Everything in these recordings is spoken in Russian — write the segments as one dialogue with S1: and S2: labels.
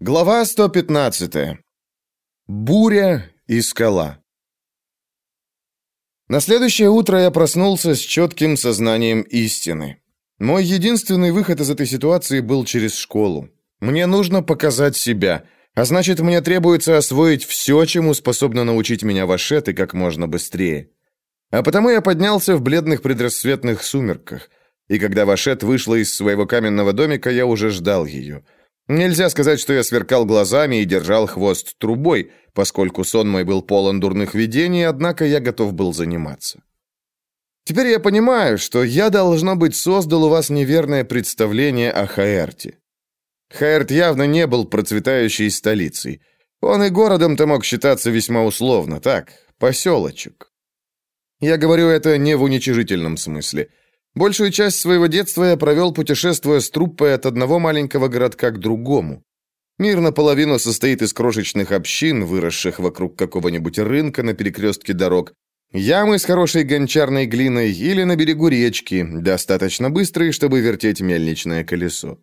S1: Глава 115. Буря и скала. На следующее утро я проснулся с четким сознанием истины. Мой единственный выход из этой ситуации был через школу. Мне нужно показать себя, а значит, мне требуется освоить все, чему способна научить меня Вашет и как можно быстрее. А потому я поднялся в бледных предрассветных сумерках, и когда Вашет вышла из своего каменного домика, я уже ждал ее – Нельзя сказать, что я сверкал глазами и держал хвост трубой, поскольку сон мой был полон дурных видений, однако я готов был заниматься. Теперь я понимаю, что я, должно быть, создал у вас неверное представление о Хаэрте. Хаэрт явно не был процветающей столицей. Он и городом-то мог считаться весьма условно, так, поселочек. Я говорю это не в уничижительном смысле – Большую часть своего детства я провел, путешествуя с труппой от одного маленького городка к другому. Мир наполовину состоит из крошечных общин, выросших вокруг какого-нибудь рынка на перекрестке дорог, ямы с хорошей гончарной глиной или на берегу речки, достаточно быстрые, чтобы вертеть мельничное колесо.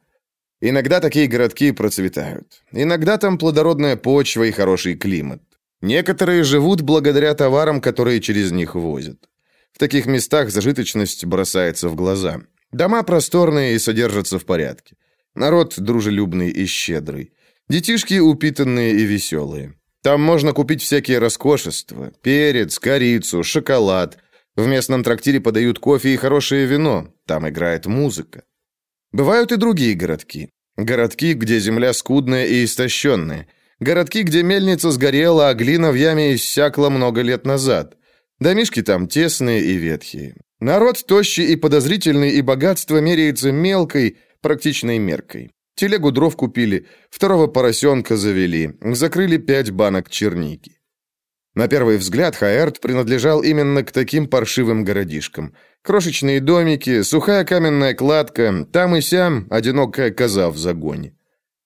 S1: Иногда такие городки процветают. Иногда там плодородная почва и хороший климат. Некоторые живут благодаря товарам, которые через них возят. В таких местах зажиточность бросается в глаза. Дома просторные и содержатся в порядке. Народ дружелюбный и щедрый. Детишки упитанные и веселые. Там можно купить всякие роскошества. Перец, корицу, шоколад. В местном трактире подают кофе и хорошее вино. Там играет музыка. Бывают и другие городки. Городки, где земля скудная и истощенная. Городки, где мельница сгорела, а глина в яме иссякла много лет назад. Домишки там тесные и ветхие. Народ тощий и подозрительный, и богатство меряется мелкой, практичной меркой. Телегу дров купили, второго поросенка завели, закрыли пять банок черники. На первый взгляд Хаэрт принадлежал именно к таким паршивым городишкам. Крошечные домики, сухая каменная кладка, там и сям одинокая коза в загоне.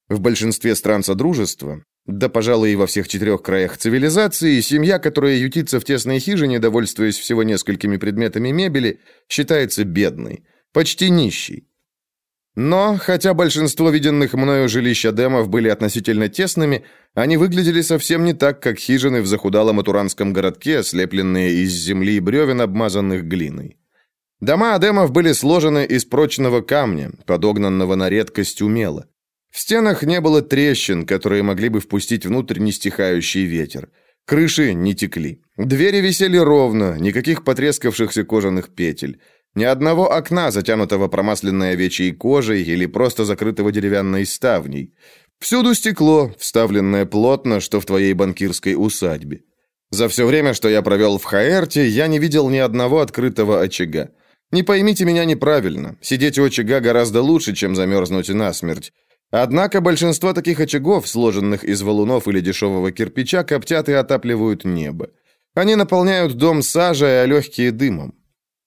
S1: В большинстве стран Содружества да, пожалуй, и во всех четырех краях цивилизации, семья, которая ютится в тесной хижине, довольствуясь всего несколькими предметами мебели, считается бедной, почти нищей. Но, хотя большинство виденных мною жилищ Адемов были относительно тесными, они выглядели совсем не так, как хижины в захудалом атуранском городке, слепленные из земли и бревен, обмазанных глиной. Дома Адемов были сложены из прочного камня, подогнанного на редкость умело. В стенах не было трещин, которые могли бы впустить внутрь нестихающий ветер. Крыши не текли. Двери висели ровно, никаких потрескавшихся кожаных петель. Ни одного окна, затянутого промасленной овечьей кожей или просто закрытого деревянной ставней. Всюду стекло, вставленное плотно, что в твоей банкирской усадьбе. За все время, что я провел в Хаэрте, я не видел ни одного открытого очага. Не поймите меня неправильно. Сидеть у очага гораздо лучше, чем замерзнуть насмерть. Однако большинство таких очагов, сложенных из валунов или дешевого кирпича, коптят и отапливают небо. Они наполняют дом сажей, а легкие дымом.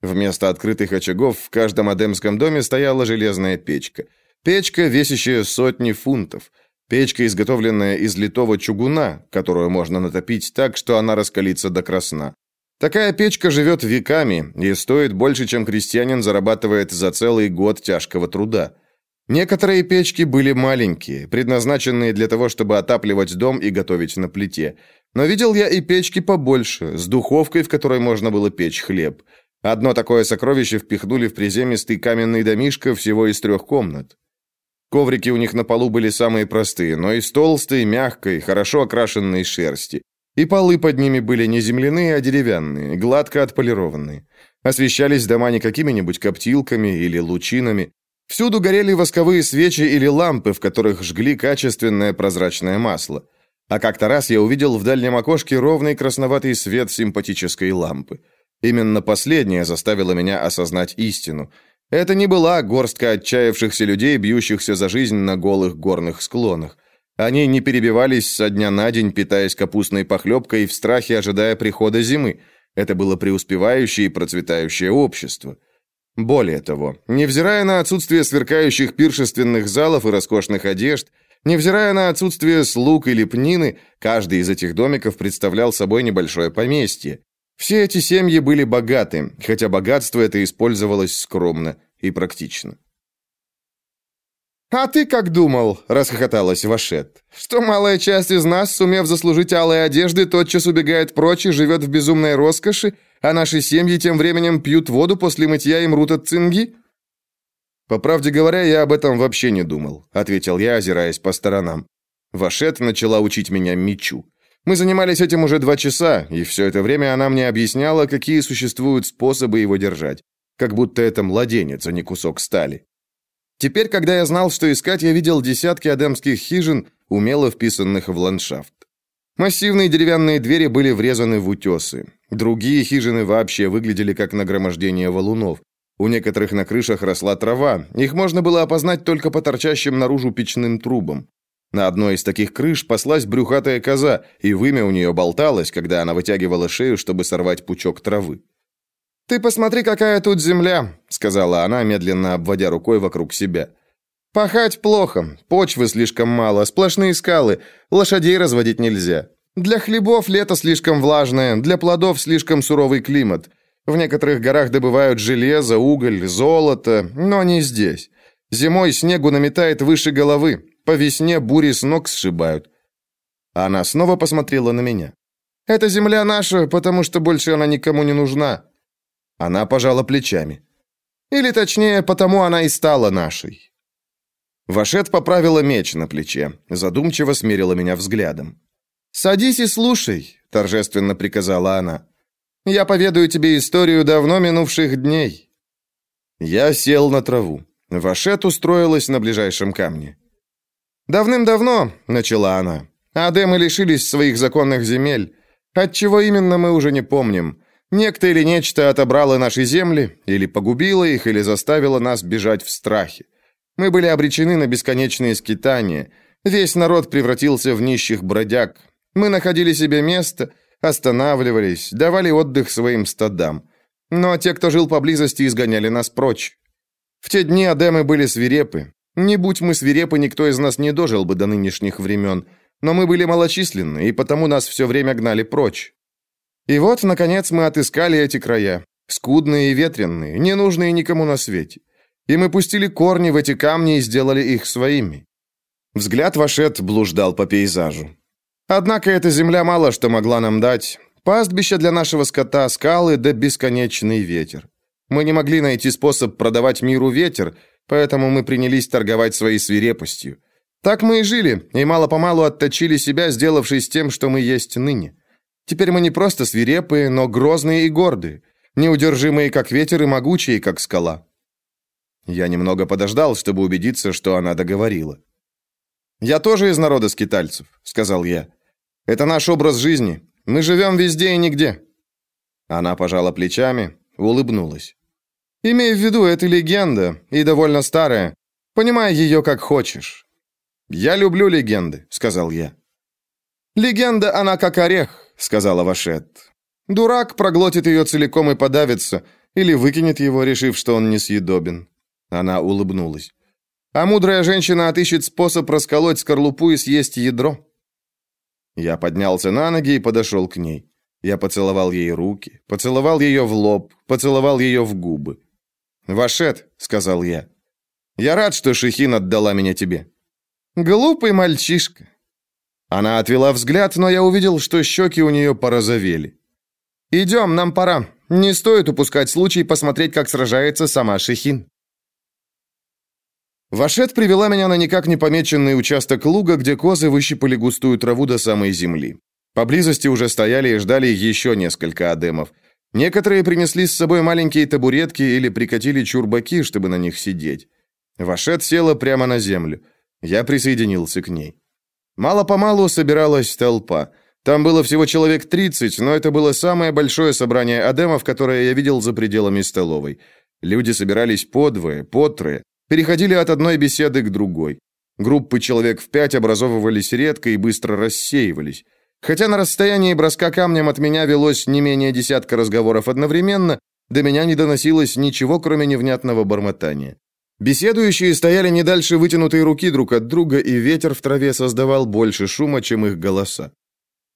S1: Вместо открытых очагов в каждом адемском доме стояла железная печка. Печка, весящая сотни фунтов. Печка, изготовленная из литого чугуна, которую можно натопить так, что она раскалится до красна. Такая печка живет веками и стоит больше, чем крестьянин зарабатывает за целый год тяжкого труда. Некоторые печки были маленькие, предназначенные для того, чтобы отапливать дом и готовить на плите. Но видел я и печки побольше, с духовкой, в которой можно было печь хлеб. Одно такое сокровище впихнули в приземистый каменный домишко всего из трех комнат. Коврики у них на полу были самые простые, но из толстой, мягкой, хорошо окрашенной шерсти. И полы под ними были не земляные, а деревянные, гладко отполированные. Освещались дома не какими-нибудь коптилками или лучинами, Всюду горели восковые свечи или лампы, в которых жгли качественное прозрачное масло. А как-то раз я увидел в дальнем окошке ровный красноватый свет симпатической лампы. Именно последнее заставило меня осознать истину. Это не была горстка отчаявшихся людей, бьющихся за жизнь на голых горных склонах. Они не перебивались со дня на день, питаясь капустной похлебкой в страхе ожидая прихода зимы. Это было преуспевающее и процветающее общество. Более того, невзирая на отсутствие сверкающих пиршественных залов и роскошных одежд, невзирая на отсутствие слуг или пнины, каждый из этих домиков представлял собой небольшое поместье. Все эти семьи были богаты, хотя богатство это использовалось скромно и практично. «А ты как думал?» – расхохоталась Вашет. «Что малая часть из нас, сумев заслужить алые одежды, тотчас убегает прочь и живет в безумной роскоши, а наши семьи тем временем пьют воду после мытья и мрут от цинги?» «По правде говоря, я об этом вообще не думал», – ответил я, озираясь по сторонам. Вашет начала учить меня мечу. Мы занимались этим уже два часа, и все это время она мне объясняла, какие существуют способы его держать. Как будто это младенец, а не кусок стали. Теперь, когда я знал, что искать, я видел десятки адемских хижин, умело вписанных в ландшафт. Массивные деревянные двери были врезаны в утесы. Другие хижины вообще выглядели как нагромождение валунов. У некоторых на крышах росла трава, их можно было опознать только по торчащим наружу печным трубам. На одной из таких крыш паслась брюхатая коза, и вымя у нее болталось, когда она вытягивала шею, чтобы сорвать пучок травы. «Ты посмотри, какая тут земля», — сказала она, медленно обводя рукой вокруг себя. «Пахать плохо, почвы слишком мало, сплошные скалы, лошадей разводить нельзя. Для хлебов лето слишком влажное, для плодов слишком суровый климат. В некоторых горах добывают железо, уголь, золото, но не здесь. Зимой снегу наметает выше головы, по весне бури с ног сшибают». Она снова посмотрела на меня. «Эта земля наша, потому что больше она никому не нужна. Она пожала плечами. Или точнее, потому она и стала нашей. Вашет поправила меч на плече, задумчиво смерила меня взглядом. «Садись и слушай», — торжественно приказала она. «Я поведаю тебе историю давно минувших дней». Я сел на траву. Вашет устроилась на ближайшем камне. «Давным-давно», — начала она, — «Адемы лишились своих законных земель. От чего именно мы уже не помним. Некто или нечто отобрало наши земли, или погубило их, или заставило нас бежать в страхе. Мы были обречены на бесконечные скитания. Весь народ превратился в нищих бродяг. Мы находили себе место, останавливались, давали отдых своим стадам. Но те, кто жил поблизости, изгоняли нас прочь. В те дни Адемы были свирепы. Не будь мы свирепы, никто из нас не дожил бы до нынешних времен. Но мы были малочисленны, и потому нас все время гнали прочь. И вот, наконец, мы отыскали эти края. Скудные и ветренные, ненужные никому на свете. И мы пустили корни в эти камни и сделали их своими. Взгляд Вашет блуждал по пейзажу. Однако эта земля мало что могла нам дать. Пастбище для нашего скота, скалы да бесконечный ветер. Мы не могли найти способ продавать миру ветер, поэтому мы принялись торговать своей свирепостью. Так мы и жили, и мало-помалу отточили себя, сделавшись тем, что мы есть ныне. Теперь мы не просто свирепые, но грозные и гордые, неудержимые, как ветер, и могучие, как скала». Я немного подождал, чтобы убедиться, что она договорила. «Я тоже из народа скитальцев», — сказал я. «Это наш образ жизни. Мы живем везде и нигде». Она пожала плечами, улыбнулась. «Имей в виду, это легенда, и довольно старая. Понимай ее как хочешь». «Я люблю легенды», — сказал я. «Легенда, она как орех сказала Вашет. Дурак проглотит ее целиком и подавится, или выкинет его, решив, что он несъедобен. Она улыбнулась. А мудрая женщина отыщет способ расколоть скорлупу и съесть ядро. Я поднялся на ноги и подошел к ней. Я поцеловал ей руки, поцеловал ее в лоб, поцеловал ее в губы. «Вашет», — сказал я, — «я рад, что Шехин отдала меня тебе». «Глупый мальчишка», она отвела взгляд, но я увидел, что щеки у нее порозовели. «Идем, нам пора. Не стоит упускать случай посмотреть, как сражается сама Шехин». Вашет привела меня на никак не помеченный участок луга, где козы выщипали густую траву до самой земли. Поблизости уже стояли и ждали еще несколько адемов. Некоторые принесли с собой маленькие табуретки или прикатили чурбаки, чтобы на них сидеть. Вашет села прямо на землю. Я присоединился к ней. Мало-помалу собиралась толпа. Там было всего человек 30, но это было самое большое собрание адемов, которое я видел за пределами столовой. Люди собирались подвое, потрое, переходили от одной беседы к другой. Группы человек в пять образовывались редко и быстро рассеивались. Хотя на расстоянии броска камнем от меня велось не менее десятка разговоров одновременно, до меня не доносилось ничего, кроме невнятного бормотания. Беседующие стояли не дальше вытянутой руки друг от друга, и ветер в траве создавал больше шума, чем их голоса.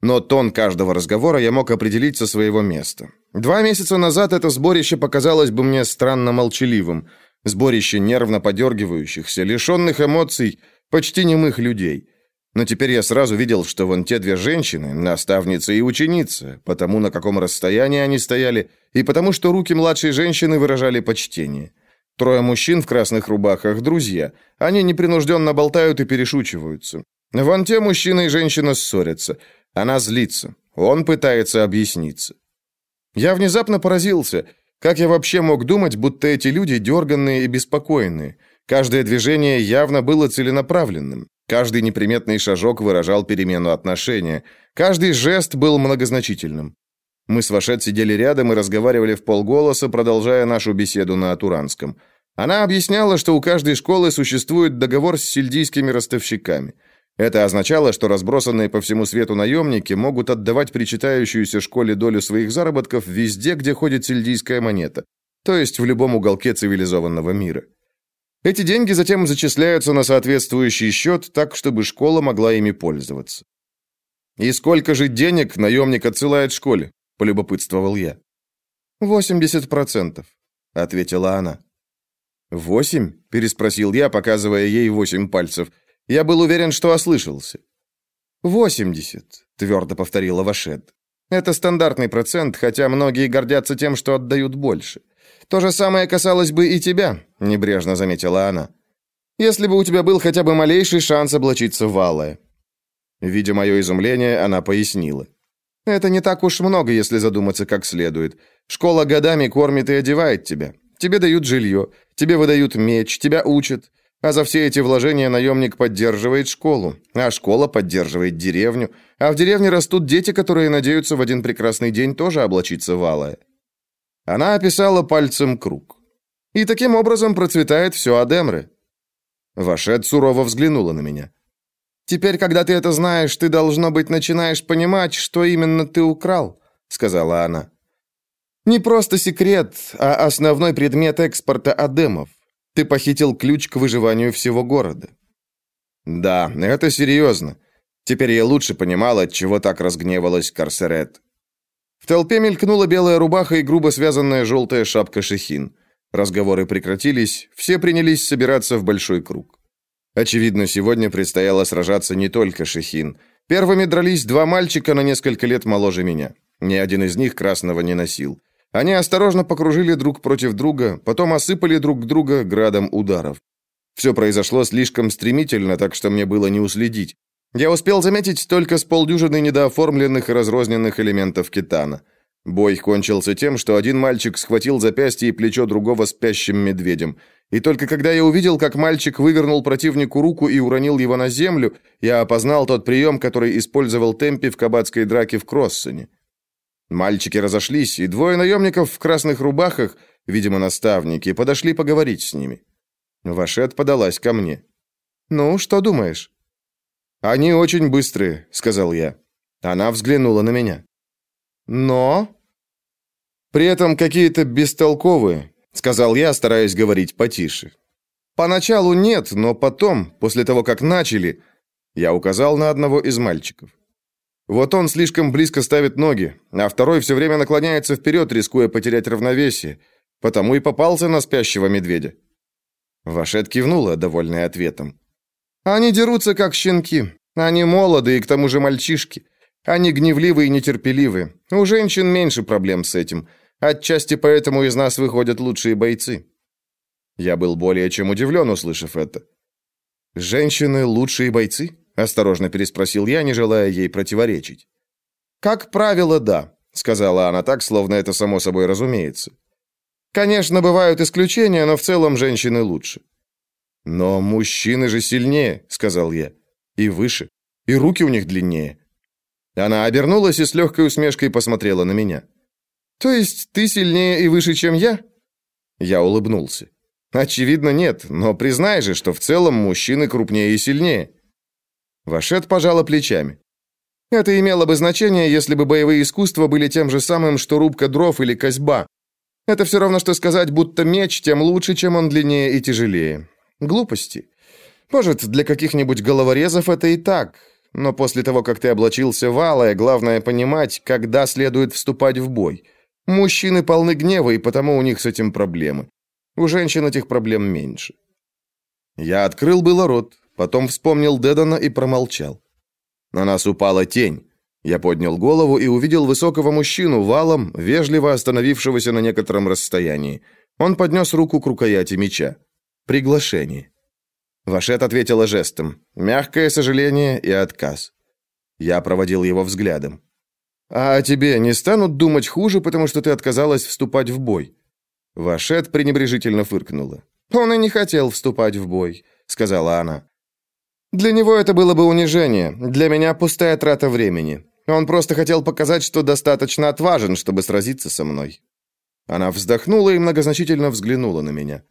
S1: Но тон каждого разговора я мог определить со своего места. Два месяца назад это сборище показалось бы мне странно молчаливым. Сборище нервно подергивающихся, лишенных эмоций, почти немых людей. Но теперь я сразу видел, что вон те две женщины, наставница и ученица, потому на каком расстоянии они стояли, и потому что руки младшей женщины выражали почтение. Трое мужчин в красных рубахах – друзья. Они непринужденно болтают и перешучиваются. Вон те мужчина и женщина ссорятся. Она злится. Он пытается объясниться. Я внезапно поразился – как я вообще мог думать, будто эти люди дерганные и беспокойные? Каждое движение явно было целенаправленным. Каждый неприметный шажок выражал перемену отношения. Каждый жест был многозначительным. Мы с Вашет сидели рядом и разговаривали в полголоса, продолжая нашу беседу на Атуранском. Она объясняла, что у каждой школы существует договор с сельдийскими ростовщиками – это означало, что разбросанные по всему свету наемники могут отдавать причитающуюся школе долю своих заработков везде, где ходит сельдийская монета, то есть в любом уголке цивилизованного мира. Эти деньги затем зачисляются на соответствующий счет, так, чтобы школа могла ими пользоваться. «И сколько же денег наемник отсылает школе?» – полюбопытствовал я. «Восемьдесят процентов», – ответила она. «Восемь?» – переспросил я, показывая ей восемь пальцев – я был уверен, что ослышался. «Восемьдесят», — твердо повторила Вашет. «Это стандартный процент, хотя многие гордятся тем, что отдают больше. То же самое касалось бы и тебя», — небрежно заметила она. «Если бы у тебя был хотя бы малейший шанс облачиться в алое». Видя мое изумление, она пояснила. «Это не так уж много, если задуматься как следует. Школа годами кормит и одевает тебя. Тебе дают жилье, тебе выдают меч, тебя учат. А за все эти вложения наемник поддерживает школу, а школа поддерживает деревню, а в деревне растут дети, которые надеются в один прекрасный день тоже облачиться в алое. Она описала пальцем круг. И таким образом процветает все Адемры. Вашет сурово взглянула на меня. «Теперь, когда ты это знаешь, ты, должно быть, начинаешь понимать, что именно ты украл», — сказала она. «Не просто секрет, а основной предмет экспорта Адемов. Ты похитил ключ к выживанию всего города. Да, это серьезно. Теперь я лучше понимал, от чего так разгневалась Карсерет. В толпе мелькнула белая рубаха и грубо связанная желтая шапка шехин. Разговоры прекратились, все принялись собираться в большой круг. Очевидно, сегодня предстояло сражаться не только шехин. Первыми дрались два мальчика на несколько лет моложе меня. Ни один из них красного не носил. Они осторожно покружили друг против друга, потом осыпали друг друга градом ударов. Все произошло слишком стремительно, так что мне было не уследить. Я успел заметить только с полдюжины недооформленных и разрозненных элементов китана. Бой кончился тем, что один мальчик схватил запястье и плечо другого спящим медведем. И только когда я увидел, как мальчик вывернул противнику руку и уронил его на землю, я опознал тот прием, который использовал Темпи в кабацкой драке в Кроссоне. Мальчики разошлись, и двое наемников в красных рубахах, видимо, наставники, подошли поговорить с ними. Вашет подалась ко мне. «Ну, что думаешь?» «Они очень быстрые», — сказал я. Она взглянула на меня. «Но...» «При этом какие-то бестолковые», — сказал я, стараясь говорить потише. «Поначалу нет, но потом, после того, как начали...» Я указал на одного из мальчиков. Вот он слишком близко ставит ноги, а второй все время наклоняется вперед, рискуя потерять равновесие. Потому и попался на спящего медведя. Вашет кивнула, довольная ответом. Они дерутся, как щенки. Они молоды и к тому же мальчишки. Они гневливы и нетерпеливы. У женщин меньше проблем с этим. Отчасти поэтому из нас выходят лучшие бойцы. Я был более чем удивлен, услышав это. Женщины лучшие бойцы? Осторожно переспросил я, не желая ей противоречить. «Как правило, да», — сказала она так, словно это само собой разумеется. «Конечно, бывают исключения, но в целом женщины лучше». «Но мужчины же сильнее», — сказал я. «И выше. И руки у них длиннее». Она обернулась и с легкой усмешкой посмотрела на меня. «То есть ты сильнее и выше, чем я?» Я улыбнулся. «Очевидно, нет, но признай же, что в целом мужчины крупнее и сильнее». Вашет пожала плечами. Это имело бы значение, если бы боевые искусства были тем же самым, что рубка дров или козьба. Это все равно, что сказать, будто меч тем лучше, чем он длиннее и тяжелее. Глупости. Может, для каких-нибудь головорезов это и так, но после того, как ты облачился в алое, главное понимать, когда следует вступать в бой. Мужчины полны гнева, и потому у них с этим проблемы. У женщин этих проблем меньше. Я открыл было рот, потом вспомнил Дедана и промолчал. На нас упала тень. Я поднял голову и увидел высокого мужчину валом, вежливо остановившегося на некотором расстоянии. Он поднес руку к рукояти меча. Приглашение. Вашет ответила жестом. Мягкое сожаление и отказ. Я проводил его взглядом. «А тебе не станут думать хуже, потому что ты отказалась вступать в бой?» Вашет пренебрежительно фыркнула. «Он и не хотел вступать в бой», — сказала она. «Для него это было бы унижение, для меня пустая трата времени. Он просто хотел показать, что достаточно отважен, чтобы сразиться со мной». Она вздохнула и многозначительно взглянула на меня.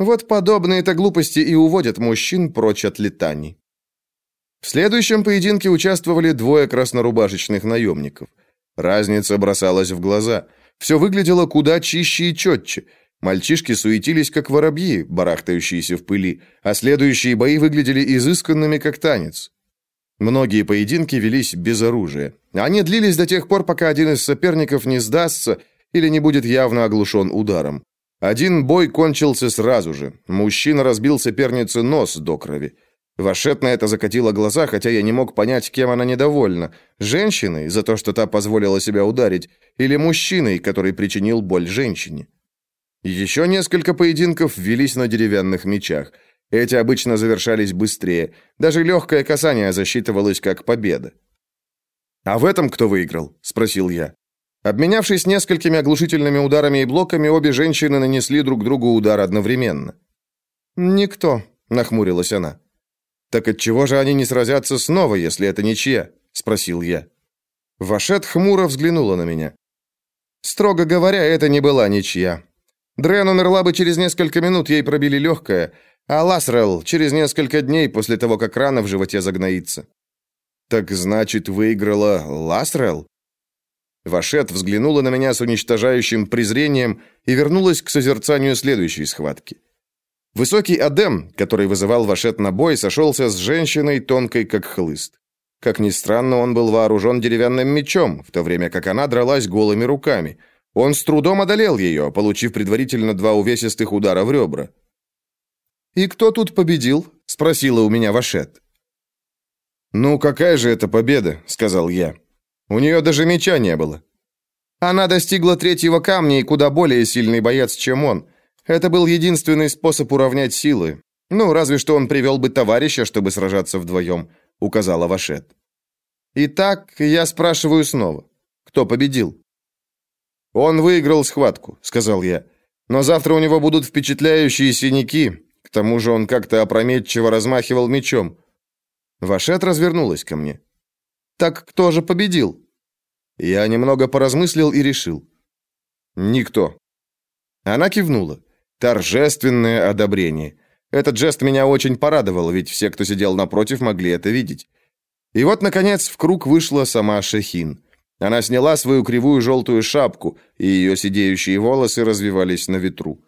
S1: Вот подобные-то глупости и уводят мужчин прочь от летаний. В следующем поединке участвовали двое краснорубашечных наемников. Разница бросалась в глаза. Все выглядело куда чище и четче. Мальчишки суетились, как воробьи, барахтающиеся в пыли, а следующие бои выглядели изысканными, как танец. Многие поединки велись без оружия. Они длились до тех пор, пока один из соперников не сдастся или не будет явно оглушен ударом. Один бой кончился сразу же. Мужчина разбил сопернице нос до крови. Вашет на это закатила глаза, хотя я не мог понять, кем она недовольна. Женщиной, за то, что та позволила себя ударить, или мужчиной, который причинил боль женщине. Еще несколько поединков велись на деревянных мечах. Эти обычно завершались быстрее. Даже легкое касание засчитывалось как победа. «А в этом кто выиграл?» – спросил я. Обменявшись несколькими оглушительными ударами и блоками, обе женщины нанесли друг другу удар одновременно. «Никто», – нахмурилась она. «Так отчего же они не сразятся снова, если это ничья?» – спросил я. Вашет хмуро взглянула на меня. «Строго говоря, это не была ничья. Дрен умерла бы через несколько минут, ей пробили легкое, а Ласрел через несколько дней после того, как рана в животе загноится». «Так значит, выиграла Ласрел?» Вашет взглянула на меня с уничтожающим презрением и вернулась к созерцанию следующей схватки. Высокий Адем, который вызывал Вашет на бой, сошелся с женщиной, тонкой как хлыст. Как ни странно, он был вооружен деревянным мечом, в то время как она дралась голыми руками. Он с трудом одолел ее, получив предварительно два увесистых удара в ребра. «И кто тут победил?» – спросила у меня Вашет. «Ну, какая же это победа?» – сказал я. «У нее даже меча не было». Она достигла третьего камня и куда более сильный боец, чем он – это был единственный способ уравнять силы. Ну, разве что он привел бы товарища, чтобы сражаться вдвоем», — указала Вашет. «Итак, я спрашиваю снова. Кто победил?» «Он выиграл схватку», — сказал я. «Но завтра у него будут впечатляющие синяки. К тому же он как-то опрометчиво размахивал мечом». Вашет развернулась ко мне. «Так кто же победил?» Я немного поразмыслил и решил. «Никто». Она кивнула. Торжественное одобрение. Этот жест меня очень порадовал, ведь все, кто сидел напротив, могли это видеть. И вот, наконец, в круг вышла сама Шехин. Она сняла свою кривую желтую шапку, и ее сидеющие волосы развивались на ветру.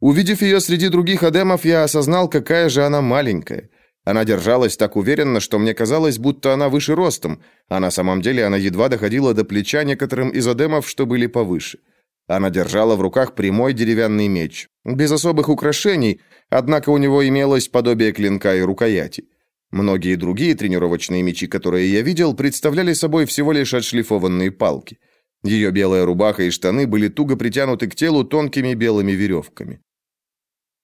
S1: Увидев ее среди других адемов, я осознал, какая же она маленькая. Она держалась так уверенно, что мне казалось, будто она выше ростом, а на самом деле она едва доходила до плеча некоторым из адемов, что были повыше. Она держала в руках прямой деревянный меч, без особых украшений, однако у него имелось подобие клинка и рукояти. Многие другие тренировочные мечи, которые я видел, представляли собой всего лишь отшлифованные палки. Ее белая рубаха и штаны были туго притянуты к телу тонкими белыми веревками.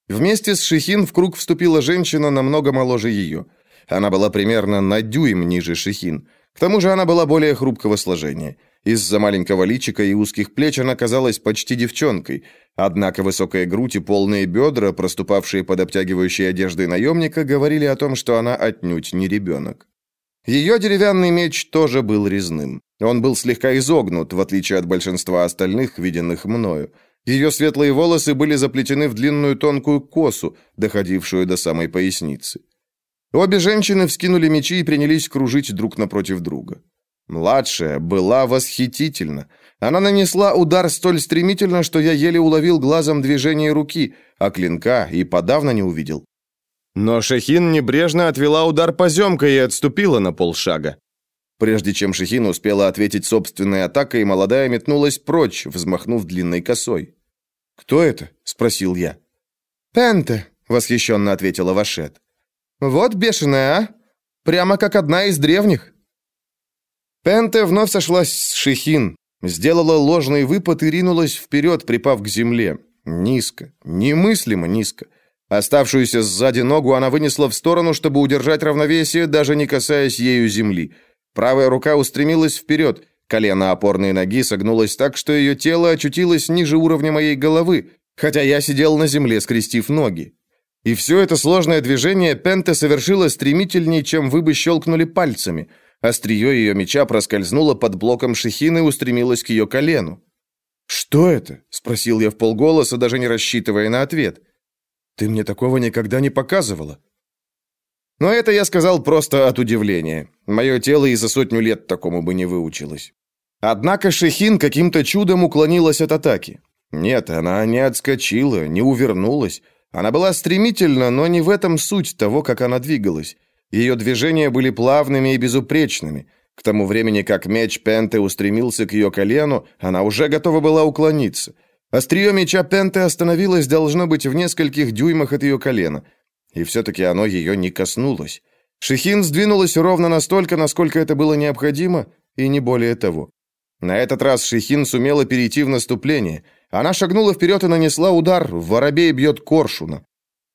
S1: Вместе с Шихин в круг вступила женщина намного моложе ее. Она была примерно на дюйм ниже Шихин. К тому же она была более хрупкого сложения. Из-за маленького личика и узких плеч она казалась почти девчонкой, однако высокая грудь и полные бедра, проступавшие под обтягивающей одеждой наемника, говорили о том, что она отнюдь не ребенок. Ее деревянный меч тоже был резным. Он был слегка изогнут, в отличие от большинства остальных, виденных мною. Ее светлые волосы были заплетены в длинную тонкую косу, доходившую до самой поясницы. Обе женщины вскинули мечи и принялись кружить друг напротив друга. Младшая была восхитительна. Она нанесла удар столь стремительно, что я еле уловил глазом движение руки, а клинка и подавно не увидел. Но Шахин небрежно отвела удар поземкой и отступила на полшага. Прежде чем Шахин успела ответить собственной атакой, молодая метнулась прочь, взмахнув длинной косой. «Кто это?» – спросил я. «Пенте», — восхищенно ответила Вашет. «Вот бешеная, а? Прямо как одна из древних». Пенте вновь сошлась с Шихин, сделала ложный выпад и ринулась вперед, припав к земле. Низко, немыслимо низко. Оставшуюся сзади ногу она вынесла в сторону, чтобы удержать равновесие, даже не касаясь ею земли. Правая рука устремилась вперед, колено опорной ноги согнулось так, что ее тело очутилось ниже уровня моей головы, хотя я сидел на земле, скрестив ноги. И все это сложное движение Пенте совершила стремительнее, чем вы бы щелкнули пальцами – Острие ее меча проскользнуло под блоком шехины и устремилось к ее колену. «Что это?» — спросил я в полголоса, даже не рассчитывая на ответ. «Ты мне такого никогда не показывала». Но это я сказал просто от удивления. Мое тело и за сотню лет такому бы не выучилось. Однако Шехин каким-то чудом уклонилась от атаки. Нет, она не отскочила, не увернулась. Она была стремительна, но не в этом суть того, как она двигалась. Ее движения были плавными и безупречными. К тому времени, как меч Пенте устремился к ее колену, она уже готова была уклониться. Острие меча Пенте остановилось, должно быть, в нескольких дюймах от ее колена. И все-таки оно ее не коснулось. Шехин сдвинулась ровно настолько, насколько это было необходимо, и не более того. На этот раз Шехин сумела перейти в наступление. Она шагнула вперед и нанесла удар. Воробей бьет коршуна.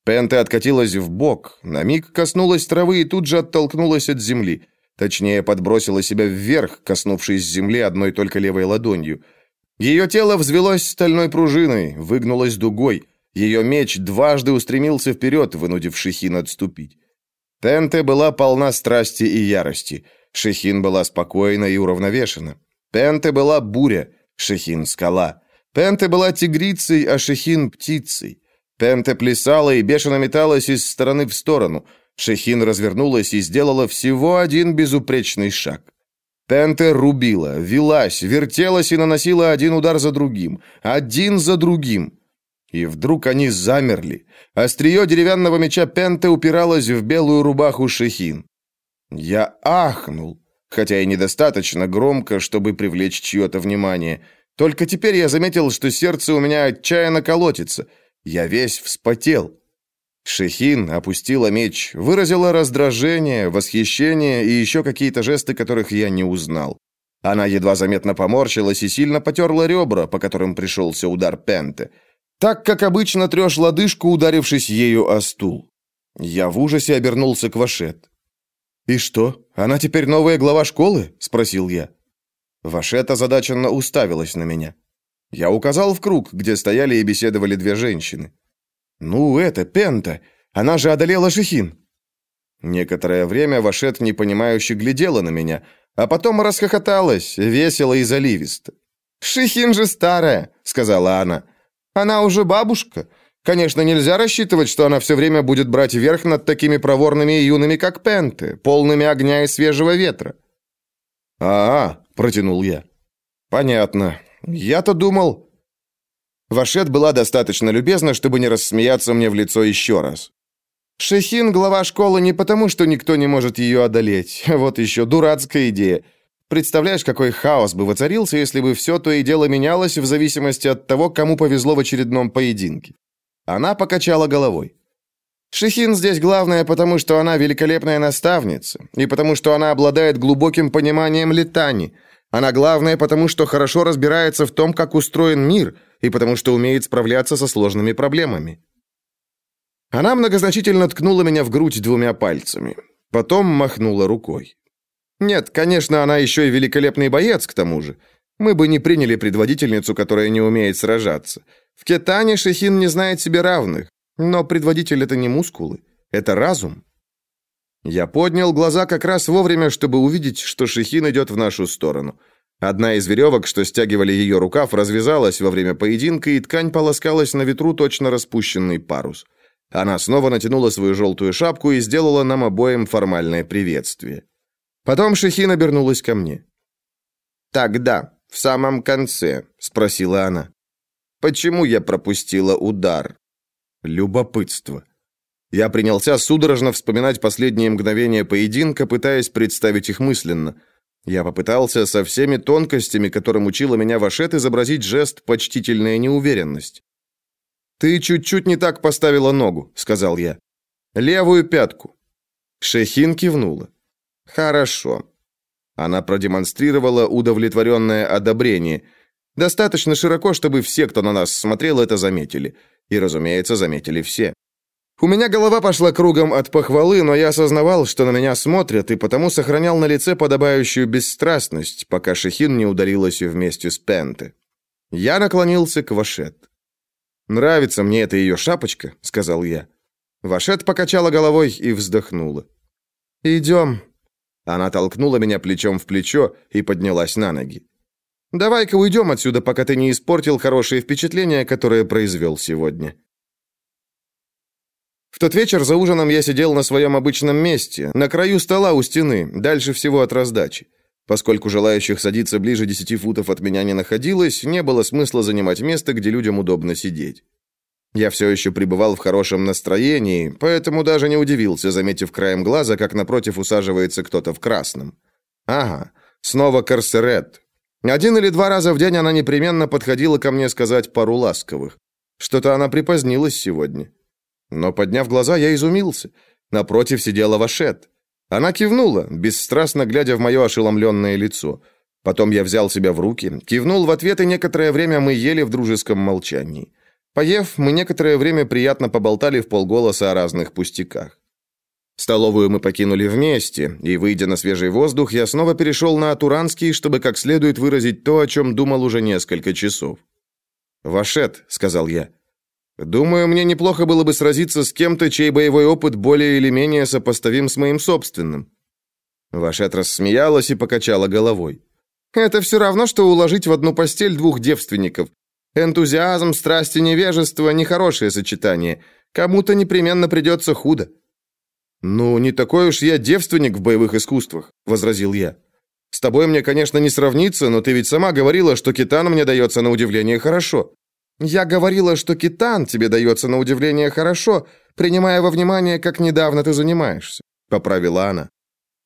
S1: Пенте откатилась в бок, на миг коснулась травы и тут же оттолкнулась от земли. Точнее, подбросила себя вверх, коснувшись земли одной только левой ладонью. Ее тело взвелось стальной пружиной, выгнулось дугой. Ее меч дважды устремился вперед, вынудив Шехин отступить. Пенте была полна страсти и ярости. Шехин была спокойна и уравновешена. Пенте была буря, Шехин — скала. Пенте была тигрицей, а Шехин — птицей. Пенте плясала и бешено металась из стороны в сторону. Шехин развернулась и сделала всего один безупречный шаг. Пенте рубила, вилась, вертелась и наносила один удар за другим, один за другим. И вдруг они замерли. Острие деревянного меча Пенте упиралось в белую рубаху Шехин. Я ахнул, хотя и недостаточно громко, чтобы привлечь чье-то внимание. Только теперь я заметил, что сердце у меня отчаянно колотится — я весь вспотел. Шехин опустила меч, выразила раздражение, восхищение и еще какие-то жесты, которых я не узнал. Она едва заметно поморщилась и сильно потерла ребра, по которым пришелся удар Пенте. Так, как обычно трешь лодыжку, ударившись ею о стул. Я в ужасе обернулся к Вашет. «И что, она теперь новая глава школы?» – спросил я. Вашет озадаченно уставилась на меня. Я указал в круг, где стояли и беседовали две женщины. «Ну, это Пента! Она же одолела Шихин!» Некоторое время Вашет непонимающе глядела на меня, а потом расхохоталась, весело и заливисто. «Шихин же старая!» — сказала она. «Она уже бабушка. Конечно, нельзя рассчитывать, что она все время будет брать верх над такими проворными и юными, как Пенты, полными огня и свежего ветра». «А-а», — протянул я. «Понятно. Я-то думал...» Вашет была достаточно любезна, чтобы не рассмеяться мне в лицо еще раз. «Шехин — глава школы не потому, что никто не может ее одолеть. Вот еще дурацкая идея. Представляешь, какой хаос бы воцарился, если бы все то и дело менялось в зависимости от того, кому повезло в очередном поединке». Она покачала головой. Шехин здесь главное, потому что она великолепная наставница, и потому что она обладает глубоким пониманием летани — она главная, потому что хорошо разбирается в том, как устроен мир, и потому что умеет справляться со сложными проблемами. Она многозначительно ткнула меня в грудь двумя пальцами. Потом махнула рукой. Нет, конечно, она еще и великолепный боец, к тому же. Мы бы не приняли предводительницу, которая не умеет сражаться. В Кетане Шехин не знает себе равных. Но предводитель — это не мускулы, это разум. Я поднял глаза как раз вовремя, чтобы увидеть, что Шехин идет в нашу сторону. Одна из веревок, что стягивали ее рукав, развязалась во время поединка, и ткань полоскалась на ветру точно распущенный парус. Она снова натянула свою желтую шапку и сделала нам обоим формальное приветствие. Потом Шехин обернулась ко мне. «Тогда, в самом конце», — спросила она. «Почему я пропустила удар?» Любопытство. Я принялся судорожно вспоминать последние мгновения поединка, пытаясь представить их мысленно. Я попытался со всеми тонкостями, которым учила меня Вашет, изобразить жест «почтительная неуверенность». Ты чуть-чуть не так поставила ногу, сказал я. Левую пятку. Шехин кивнула. Хорошо. Она продемонстрировала удовлетворенное одобрение. Достаточно широко, чтобы все, кто на нас смотрел, это заметили. И, разумеется, заметили все. У меня голова пошла кругом от похвалы, но я осознавал, что на меня смотрят, и потому сохранял на лице подобающую бесстрастность, пока Шехин не ударилась вместе с Пенте. Я наклонился к Вашет. «Нравится мне эта ее шапочка», — сказал я. Вашет покачала головой и вздохнула. «Идем». Она толкнула меня плечом в плечо и поднялась на ноги. «Давай-ка уйдем отсюда, пока ты не испортил хорошее впечатление, которое произвел сегодня». В тот вечер за ужином я сидел на своем обычном месте, на краю стола у стены, дальше всего от раздачи. Поскольку желающих садиться ближе десяти футов от меня не находилось, не было смысла занимать место, где людям удобно сидеть. Я все еще пребывал в хорошем настроении, поэтому даже не удивился, заметив краем глаза, как напротив усаживается кто-то в красном. Ага, снова Корсерет. Один или два раза в день она непременно подходила ко мне сказать пару ласковых. Что-то она припозднилась сегодня. Но, подняв глаза, я изумился. Напротив сидела Вашет. Она кивнула, бесстрастно глядя в мое ошеломленное лицо. Потом я взял себя в руки, кивнул в ответ, и некоторое время мы ели в дружеском молчании. Поев, мы некоторое время приятно поболтали в полголоса о разных пустяках. Столовую мы покинули вместе, и, выйдя на свежий воздух, я снова перешел на Атуранский, чтобы как следует выразить то, о чем думал уже несколько часов. «Вашет», — сказал я, — «думаю, мне неплохо было бы сразиться с кем-то, чей боевой опыт более или менее сопоставим с моим собственным». Вашет рассмеялась и покачала головой. «Это все равно, что уложить в одну постель двух девственников. Энтузиазм, страсть и невежество – нехорошее сочетание. Кому-то непременно придется худо». «Ну, не такой уж я девственник в боевых искусствах», – возразил я. «С тобой мне, конечно, не сравниться, но ты ведь сама говорила, что китан мне дается на удивление хорошо». «Я говорила, что китан тебе дается на удивление хорошо, принимая во внимание, как недавно ты занимаешься», – поправила она.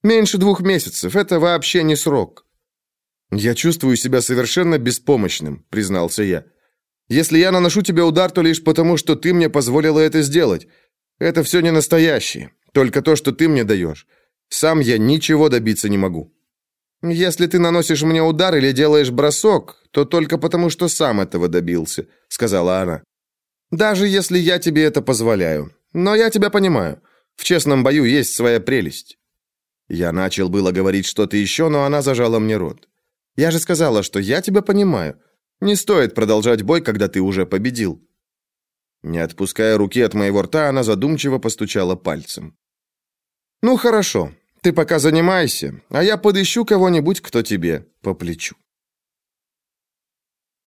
S1: «Меньше двух месяцев – это вообще не срок». «Я чувствую себя совершенно беспомощным», – признался я. Если я наношу тебе удар, то лишь потому, что ты мне позволила это сделать. Это все не настоящее, только то, что ты мне даешь. Сам я ничего добиться не могу. Если ты наносишь мне удар или делаешь бросок, то только потому, что сам этого добился, сказала она. Даже если я тебе это позволяю. Но я тебя понимаю. В честном бою есть своя прелесть. Я начал было говорить что-то еще, но она зажала мне рот. Я же сказала, что я тебя понимаю. Не стоит продолжать бой, когда ты уже победил. Не отпуская руки от моего рта, она задумчиво постучала пальцем. Ну хорошо, ты пока занимайся, а я подыщу кого-нибудь, кто тебе по плечу.